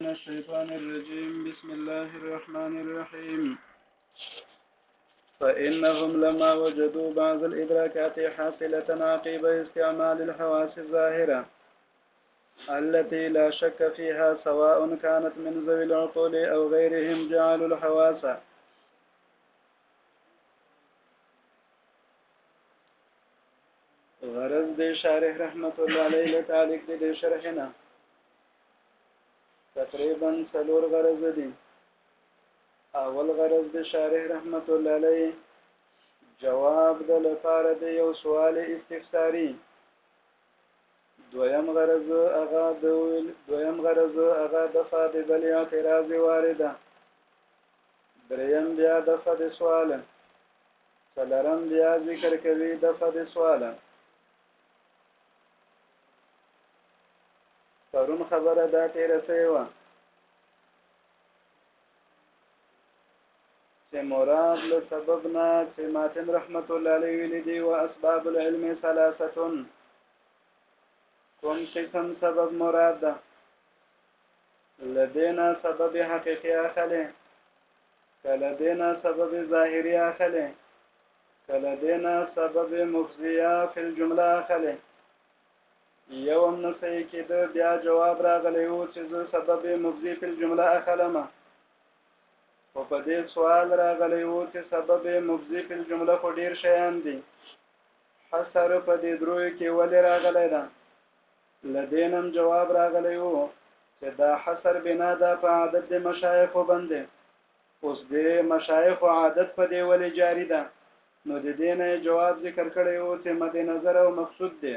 من الشيطان الرجيم بسم الله الرحمن الرحيم فإنهم لما وجدوا بعض الإدراكات حاصلة عقب استعمال الحواس الظاهرة التي لا شك فيها سواء كانت من ذوي العقول أو غيرهم جعلوا الحواس غرض دي شارح رحمة الله عليه لتعليق دي شرحنا تقریبا څلور غرض دي اول غرض د شارح رحمت الله علیه جواب د لپاره د یو سوال استفساری دویم غرض هغه د دویم غرض هغه د فاد بل اعتراض وارده دریم بیا د فد سوال څلرم بیا ذکر کوي د فد سوال پرون خبره دا تیره سوې وه چې مراد له سبب نه چې ماتن رحمت الله علیه ویلي دي و اسباب العلم ثلاثه کوم قسم سبب مراد ده لدینا سبب حقیقی اخلی که لدینا سبب ظاهری اخلی که له دې نه سبب مفضیه فی الجمله اخلې یو هم نه صحیح کېده بیا جواب راغلی و چې زه سبب مفضی فی الجمله اخلم خو په دې سوال راغلی و چې سبب مفضی فی الجمله خو ډېر شیان دي حسر په دې درویو کې ولې راغلی ده له دې هم جواب راغلی و چې دا حسر بنا ده په عدد د مشایخو باندې اوس دې مشایخو عادت په دې ولې جاري ده؟ نو د دې نه یې جواب ذکر کړی ؤ چې مد نظر او مقصود دې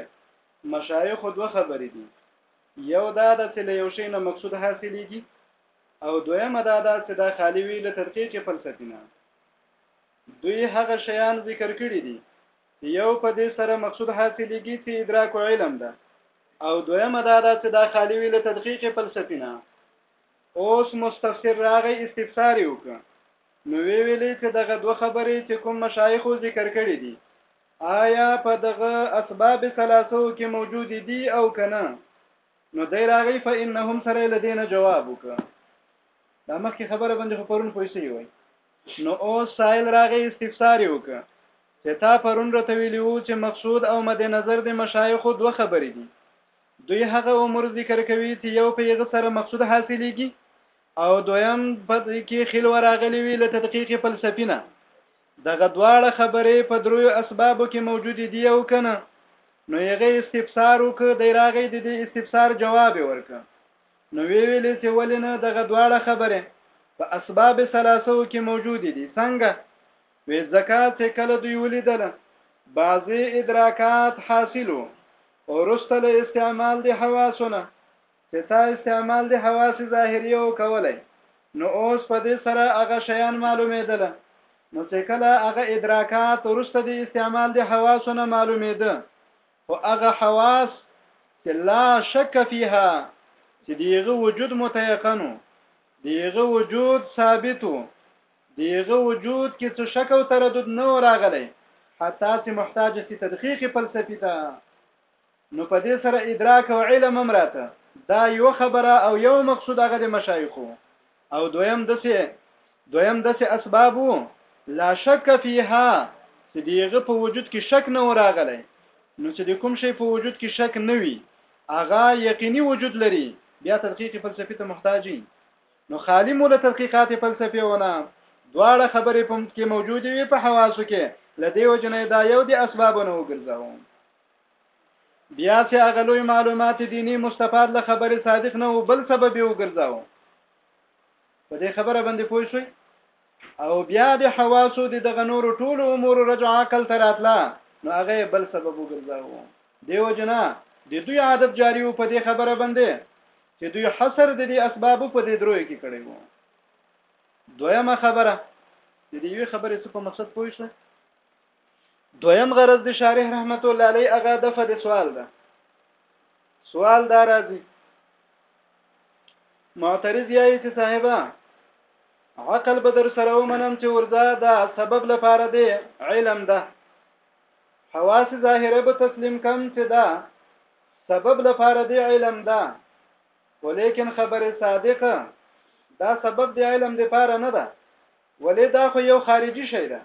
مشایخو دوه خبرې دي، یو دا ده چې له یو شي نه مقصود حاصلېږي او دویمه دا ده چې دا خالي وي له تدقیق فلسفي نه. دوی هغه شیان ذکر کړي دي چې یو په دې سره مقصود حاصلېږي چې ادراک او علم ده او دویمه دا ده چې دا خالي وي له تدقیق فلسفي نه. اوس مستفسر راغی استفسار وکړ نو وی ویلې چې دغه دوه خبرې چې کوم مشایخو ذکر کړې دي آیا په دغه اسباب ثلاثو کې موجود دي او کنه نو دی راغی فإنهم سره لدینه جواب وکړه دا مخکې خبره باندې خو پرون پوه شي وای نو او سائل راغی استفسار وکړه چې تا پرون رته ویلو چې مقصود او مد نظر د مشایخو دوه خبرې دي دوی هغه امور ذکر کوي چې یو په یغه سره مقصود حاصلېږي او دویم په دې کې خل وراغلی وی له تدقیق فلسفینه دغه دواړه خبرې په دریو اسبابو کې موجود دي او کنه نو یغه استفسار وک د راغې د دې استفسار جواب ورک نو وی ویل چې ولې نه دغه دواړه خبره په اسباب ثلاثو کې موجود دي څنګه وې زکات چې کله دوی ولیدل بعضی ادراکات حاصلو وروسته له استعمال د حواسو نه چې تا استعمال د حواس ظاهریه وکولی نو اوس په دې سره هغه شیان معلومېدل نو چې کله هغه ادراکات وروسته د استعمال د حواسو نه معلومېده خو هغه حواس چې لا شک فيها چې دیغه وجود متيقنو دیغه وجود ثابتو د هغه وجود کې څه شک او تردد نه راغلی حتی چې محتاج سي تدقیق فلسفي ته نو په دې سره ادراک او علم هم راته دا یو خبره او یو مقصود هغه د مشایخو او دویم دسه دویم دسه اسباب لا شک فیها چې دیغه په وجود کې شک نه وراغلی نو چې د کوم شی په وجود کې شک نه وي هغه یقیني وجود لري بیا تدقیق فلسفي ته محتاجي نو خالي مو له تدقیقات فلسفې ونه، دواړه خبرې په کې موجودې وي په حواسو کې، له دې وجې نه دا یو د اسبابو نه وګرځاوه. بیا چې هغه لوی معلومات دیني مستفاد له خبرې صادق نه و بل سبب یې وګرځاوه. په دې خبره باندې پوه شوئ؟ او بیا د حواسو د دغه نور ټول امور رجع عقل تر اتلا نو هغه بل سبب وګرځاو دیو جنا د دوی عادت جاری و په دې خبره باندې چې دوی حصر د دې اسبابو په دې دروي کې کړی وو دویمه خبره د دې یوې خبرې څه په مقصد پوه شئ دویم غرض د شارح رحمت الله علی هغه د فد سوال ده سوال دا راځي معترض یای چې صاحبہ عقل بدر سره ومنم چې ورزا دا سبب لپاره دی علم ده حواس ظاهره به تسلیم کم چې دا سبب لپاره دی علم ده ولیکن خبره صادقه دا سبب دی علم دی لپاره نه ده ولې دا خو یو خارجي شی ده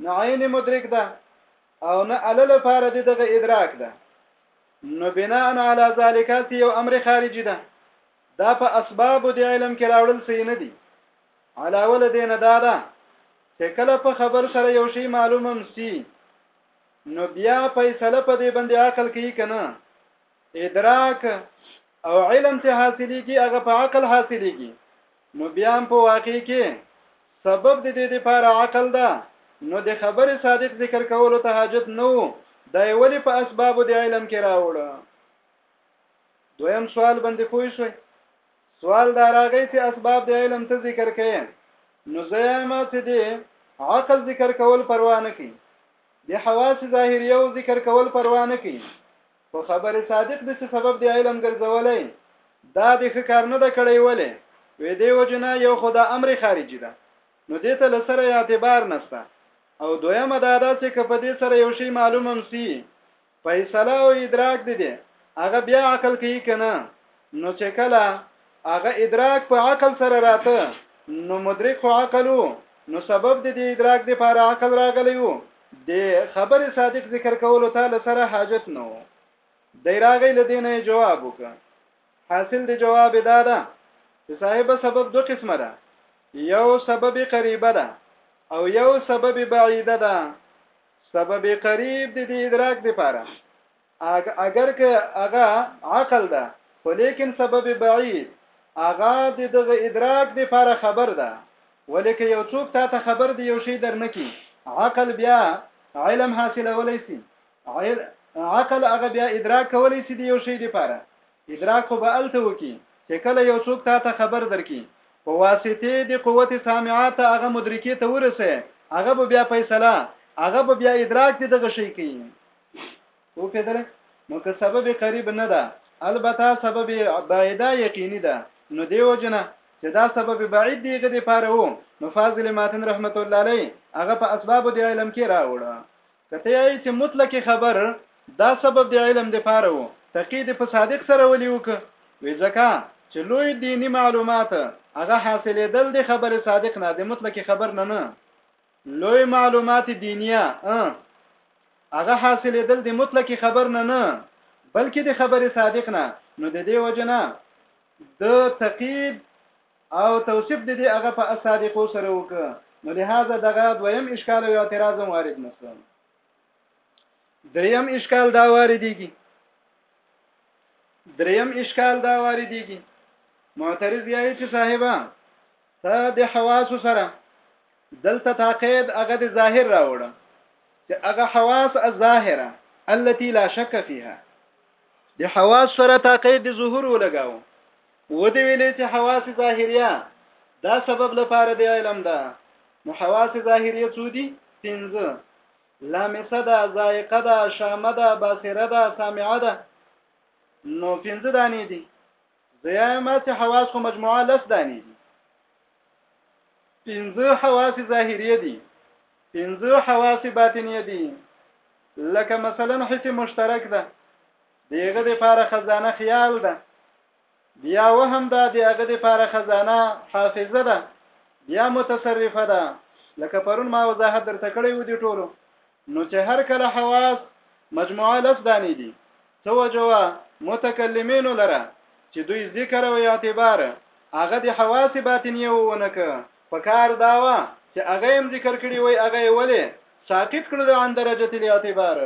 نه عین مدرک ده او نه علل لپاره دی دغه ادراک ده نو بناء علی ذالک یو امر خارجي ده دا په اسباب دی علم کې راوړل سي نه دي علاوه له دې نه دا ده چې کله په خبر سره یو شی معلومم سي نو بیا فیصله په دې باندې عقل کوي کنه ادراک او علم چې حاصلېږي هغه په عقل حاصلېږي نو بیا په واقع کې سبب د دې لپاره عقل ده نو د خبر صادق ذکر کولو ته حاجت نو دا ولی په اسباب د علم کې راوړ دویم سوال باندې پوه شئ سوال دا راغی چې اسباب د علم ته ذکر کړي نو زیام چې دی عقل ذکر کول پروا نه کوي د حواس ظاهریه او ذکر کول پروا نه کوي خو خبر صادق د چې سبب د علم ګرځولې دا د فکر نه د کړی ولې وې دی وجنا یو خدا امر خارجي ده نو دې ته لسره اعتبار نشته او دویمه دا ده چې کپدې سره یو شی معلومم سي فیصله او ادراک دي دي هغه بیا عقل کوي کنه نو چې کله هغه ادراک په عقل سره راته نو مدرک خو عقل وو نو سبب د دې ادراک د لپاره عقل راغلی وو د خبر صادق ذکر کولو تعالی سره حاجت نه وو دی راغی لدینه جواب وک حاصل د جواب دا ده چې صاحب سبب دو قسمه ده یو سبب قریبه ده او یو سبب بعیده ده سبب قریب دی د ادراک د پاره اگر که هغه عقل ده خو لیکن سبب بعید هغه د دغه ادراک د پاره خبر ده ولې که یو څوک تا ته خبر دی یو شی درنکي عقل بیا علم حاصلولی سي عقل هغه بیا ادراک کولی سي د یو شی د پاره ادراک خو به الته وکي چې کله یو څوک تا ته خبر درکي په واسطه د قوت سامعه ته هغه مدرکې ته ورسه هغه به بیا فیصله هغه به بیا ادراک د دغه شی کوي او په دله نو که سبب قریب نه ده البته سبب بعیده یقیني ده نو دیو جنا چې دا سبب بعید دیغه دی پاره وو نو فاضل ماتن رحمت الله علیه هغه په اسباب دی علم کې راوړه که ته یایې چې مطلق خبر دا سبب د علم د پاره وو تقی د په صادق سره ولي وک وی ځکه چې لوی دینی معلومات هغه حاصلېدل د خبر صادق نه د مطلق خبر نه نه لوی معلومات دینیه هغه حاصلېدل د مطلق خبر نه نه بلکې د خبر صادق نه نو د دې وجنه د تقید او توصیف دې دې هغه په الصادقو سره وکړ نو لهذا دغه دویم اشکال او اعتراض هم وارد نشو دریم اشکال دا واردېږي دریم اشکال دا واردېږي معترض یې چې صاحبہ ته د حواس سره دلته تاقید هغه د ظاهر راوړه چې هغه حواس الظاهره التي لا شک فيها د حواس سره تاقید د ظهور ولګاو ودې ویلې چې حواس ظاهریه دا سبب لپاره دی علم ده نو حواس ظاهریه څو دي پنځه لامسه ده ذائقه ده شامه ده باصره ده سامعه ده نو پنځه دانې دي زیامه چې حواس خو مجموعه لس دانې دي پنځه حواس ظاهریه دي پنځه حواس باطنیه دي لکه مثلا حس مشترک ده دیغه د پاره خزانه خیال ده بیا وهم ده دیغه د پاره خزانه حافظه ده بیا متصرفه ده لکه پرون ما وضاحت درته کړی و دي ټولو نو چې هر کله حواس مجموعه لس دانې دي توجه متکلمینو لره چې دوی ذکر او اعتبار هغه د حواس باطنیه وونه ک په کار داوا چې هغه هم ذکر کړی وای هغه ولې ساقط کړل عن درجه الاعتبار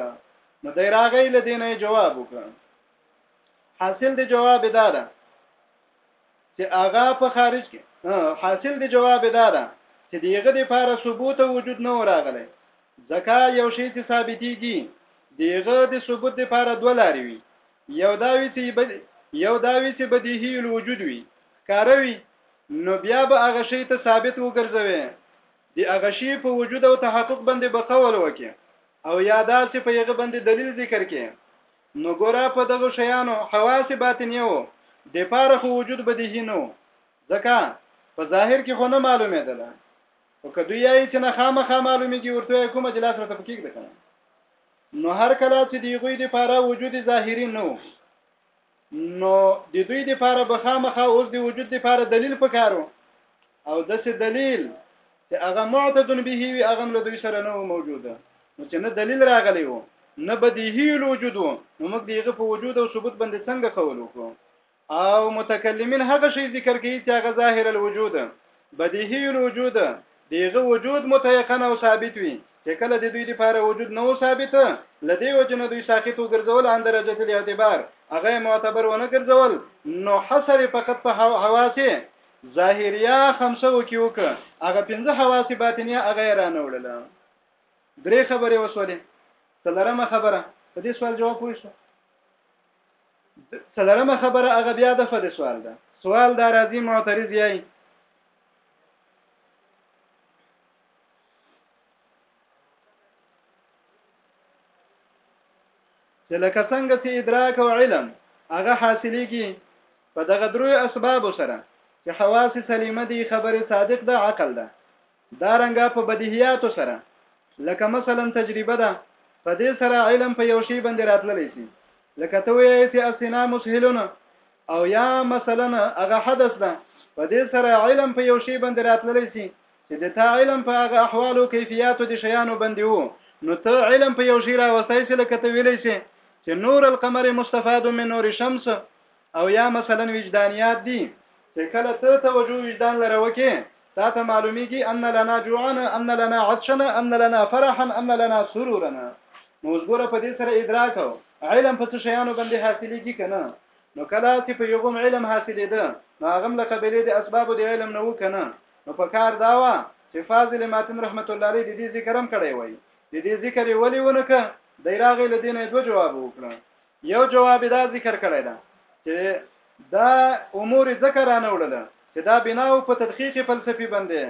نو دی راغی له دې نه جواب وکړ حاصل دی جواب دا ده چې هغه په خارج کې حاصل دی جواب دا ده چې دیغه د لپاره ثبوت وجود نه راغلی ځکه یو شی چې ثابتېږي دیغه د ثبوت د لپاره دوه لارې وي یو دا وی چې بد یو دا وی چې بدیهی الوجود وي کاروي نو بیا به هغه شی ته ثابت وګرځوي د هغه شی په وجود او تحقق باندې به قول وکي او یا دا چې په یغه باندې دلیل ذکر کې نو ګوره په دغه شیانو حواس باطنیه وو د پاره خو وجود بدیهی نو ځکه په ظاهر کې خو نه معلومه ده لا او کدو یای چې نه خامخا معلومیږي ورته کومه جلاس ورته پکې ده کنه نو هر کله چې دی غوی د پاره وجود ظاهری نو نو د دوی د پاره بخامخه اوس د وجود د پاره دلیل پکارو او د څه دلیل چې هغه معتدن به وي هغه له دوی سره نه موجوده نو چې نه دلیل راغلی وو نه بدیهی الوجود وو نو موږ دیغه په وجود او ثبوت باندې څنګه قول وکړو او متکلمین هغه شی ذکر کوي چې هغه ظاهر الوجود بدیهی الوجود دیغه وجود متيقن او ثابت وي چې کله د دوی لپاره وجود نه و ثابت لدی وجنه دوی ساقط وګرځول ان درجه الاعتبار هغه معتبر ونه ګرځول نو حسر فقط په حواس ظاهریه خمسه وکي وک هغه پنځه حواس باطنیه هغه رانه وړل درې خبرې وسولې څلرمه خبره په دې سوال جواب پوښتنه څلرمه خبره هغه بیا د فد سوال ده سوال دا راځي معترض یای چې لکه څنګه چې ادراک او علم هغه حاصلېږي په دغه درو اسباب سره چې حواس سلیمه دي خبره صادق ده عقل ده دا رنګه په بدیهیاتو سره لکه مثلا تجربه ده په دې سره علم په یو شی باندې راتللی سي لکه ته وایې چې اسنا مسهلونه او یا مثلا هغه حدث ده په دې سره علم په یو شی باندې راتللی سي چې د تا علم په هغه احوال او کیفیت د شیانو باندې وو نو ته علم په یو شی راوستای سي لکه ته ویلی سي چې نور القمر مستفاد من نور الشمس او یا مثلا وجدانیات دي چې کله ته توجه وجدان لره وکې تا ته معلومیږي ان لنا جوعنا ان لنا عطشنا ان لنا فرحا ان لنا سرورا نو اوس ګوره په دې سره ادراک او علم په څه شیانو باندې حاصلېږي کنه نو کله چې په یوم علم حاصلې ده نو هغه له قبلې د اسباب د علم نه وکنه نو په کار دا و چې فاضل ماتن رحمت الله علیه د دې ذکرم کړی وای د دې ذکر ولی ونکه د راغې لدینه دوه جواب وکړه یو جواب دا ذکر کړی ده چې دا امور ذکر نه وړل چې دا بنا او په تدقیق فلسفي باندې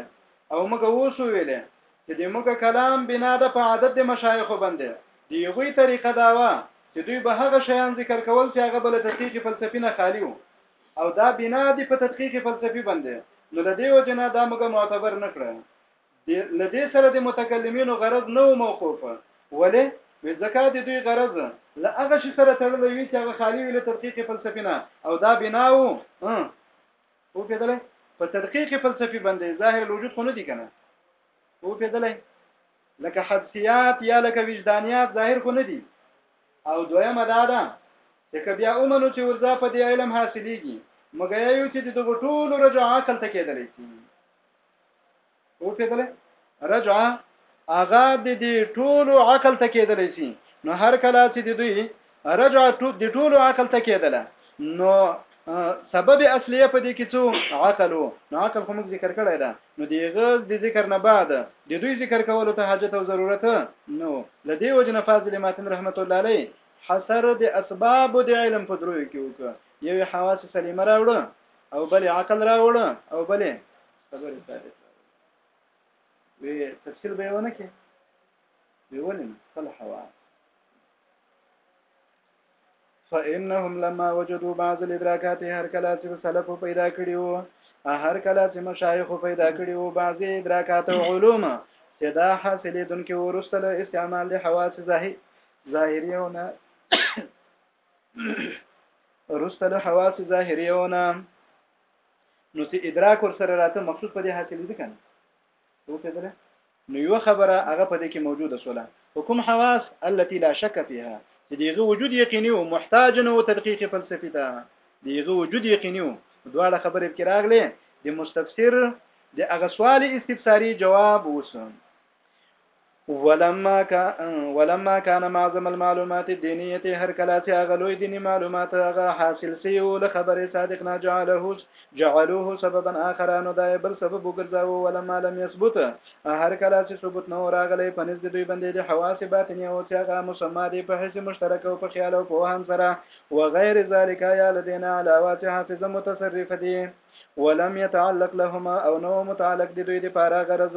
او موږ اوس ویلې چې د موږ کلام بنا ده په عادت د مشایخو باندې دی یوې طریقه دا و چې دوی به هغه شیان ذکر کول چې هغه بل تدقیق فلسفي نه خالی وو او دا بنا دی په تدقیق فلسفي باندې نو لدی وجنه دا موږ معتبر نکړه له دې سره د متکلمینو غرض نه و موقوف ولې وې ځکه د دوی غرض له هغه شي سره تړلی وي چې هغه خالی وي له تدقیق فلسفي نه او دا بنا و او پیدلې په تدقیق فلسفي باندې ظاهر الوجود خو نه دي کنه او پیدلې لکه حدسیات یا لکه وجدانیات ظاهر خو نه دي او دویمه دا ده چې که بیا اومنو چې ورځا په دې علم حاصلېږي مګر یو چې دغه ټولو رجو عقل ته کېدلی شي او په دله رجعه اغا د دې ټولو عقل ته کېدلی سي نو هر کله چې د دوی رجع د ټولو عقل ته کېدله نو سبب اصليه په دې کې څو عقل نو عقل خو موږ ذکر کړی دا نو دیغه د ذکر نه بعد د دوی ذکر کولو ته حاجت او ضرورت نو لدی وجنه فاضل ماتن رحمت الله علیه حسر د اسباب د علم په دروي کې وکړه یو حواس سلیمه راوړه او بل عقل راوړه او بل خبره تاریخ وی تفسیر به ونه کې وی ولنه خپل حوا فإنهم لما وجدوا بعض الادراکات هر کله چې سلف پیدا کړي وو هر کله چې مشایخ پیدا کړي وو بعضي ادراکات او علوم چې دا حاصلې دونکو ورسته له استعمال د حواس ظاهر ظاهریونه ورسته له حواس ظاهریونه نو چې ادراک ور سره راته مقصود په دې حاصلې دي کنه وو په دې نو یو خبره هغه په دې کې موجوده سوله حکم حواس التي لا شک فيها چې دیغه وجود یقیني او محتاج نه او تدقیق فلسفي ته دیغه وجود یقیني او دواړه خبرې کې راغلي د مستفسر د هغه سوال استفساري جواب وسم ولما كان ولما كان معظم المعلومات الدينيه هر کله چې هغه لوی دینی معلومات هغه حاصل سی او له خبرې صادق نه جعله جعلوه سببا اخر نو دا بل سبب وګرځاوه ولما لم يثبت هر کله چې ثبوت نه راغلی په نزد دوی باندې د حواس باطنی او چې هغه مسما دی په حس مشترک او په خیال او په وهم سره وغیر ذالک یا لدینا علاوه چې حافظ متصرف دی ولم يتعلق لهما او نو متعلق دي دوی د پاره غرض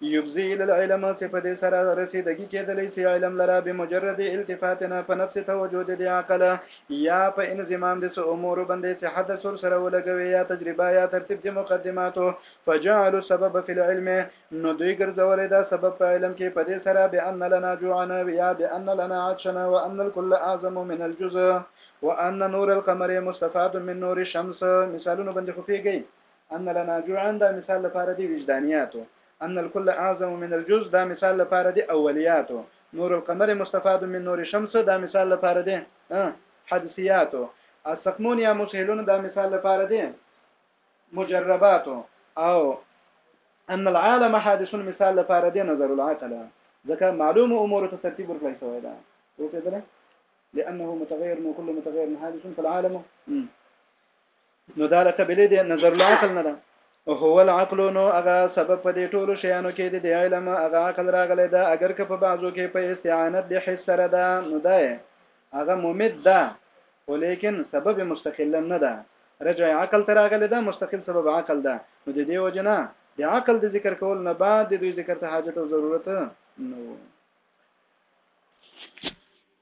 یفضی الی العلم څه په دې سره رسیدګی کیدلی سی علم لره بمجرد التفات نه په نفس توجه د دې عقل یا په انضمام د څه امورو بندې څه حدث ورسره ولګوې یا تجربه یا ترتیب د مقدماتو فجعلو السبب فی العلم نو دوی ګرځولی دا سبب په علم کې په دې سره بان لنا جوعنا یا بان لنا عطشنا وان الکل اعظم من الجزء وان نور القمر مستفاد من نور الشمس مثالونو بندې خو پیږی. ان لنا جوعا دا مثال لپاره دي وجدانياتو ان الكل اعظم من الجز دا مثال لپاره دي اولياتو نور القمر مستفاد من نور شمس دا مثال لپاره دي حدثياتو السقمون يا مسهلون دا مثال لپاره دي مجرباتو او ان العالم حادث مثال لپاره دی نظر العقل ځکه معلوم امور ته ترتیب ورکړی شوی دا او په دې لانه متغیر نو کله متغیر حادث فالعالم نو دا لقبلې دې نظر العقل نه ده هو العقل نو هغه سبب په دې ټولو شیانو کې د علم هغه عقل راغلی دا اگر که په بعضو کې په استعانت به حس سره ده نو دا هغه ممد ده خو لیکن سبب مستقل نه ده رجع عقل تر هغه ده مستقل سبب عقل ده نو د دې وجنه د عقل د ذکر کول نه بعد د دوی ذکر ته حاجت او ضرورت نو